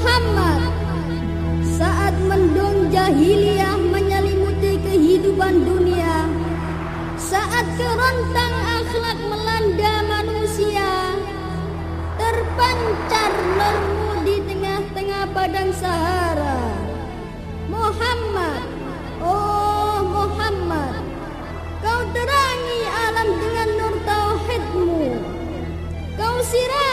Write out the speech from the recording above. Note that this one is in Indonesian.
Muhammad. Saat mendung jahiliyah menyelimuti kehidupan dunia. Saat kerontang akhlak melanda manusia. Terpancar nurmu di tengah-tengah padang Sahara. Muhammad oh Muhammad kau terangi alam dengan nur tauhidmu. Kau sirat